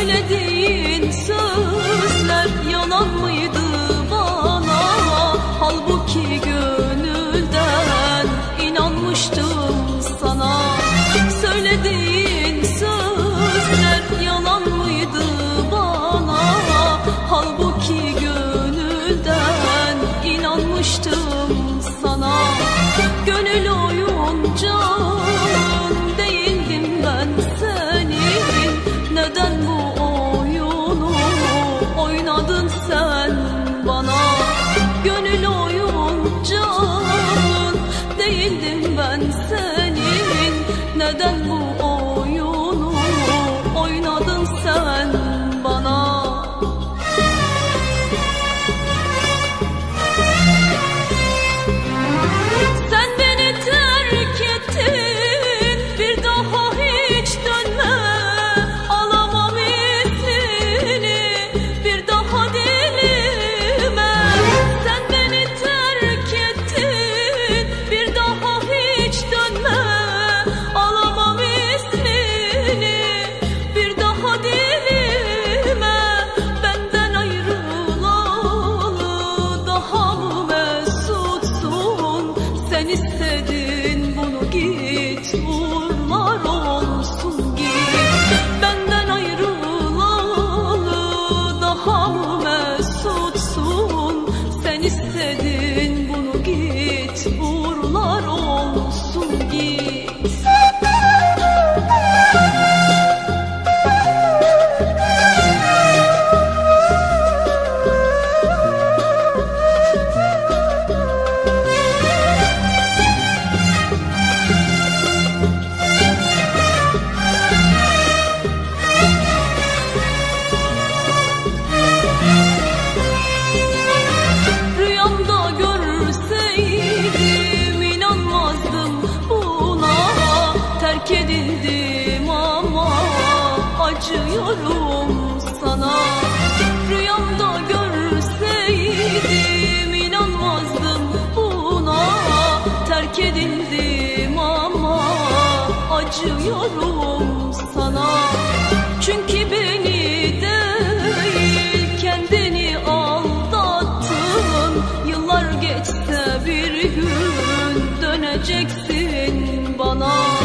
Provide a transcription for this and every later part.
söylediğin sözler yalan mıydı bana? Halbuki gönülden inanmıştım sana. Söylediğin sözler yalan mıydı bana? Halbuki gönülden inanmıştım sen istedin. acıyorum sana. Çünkü beni değil kendini aldattın. Yıllar geçse bir gün döneceksin bana.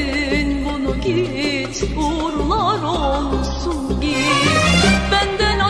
Verdin bunu git uğurlar olsun git. Benden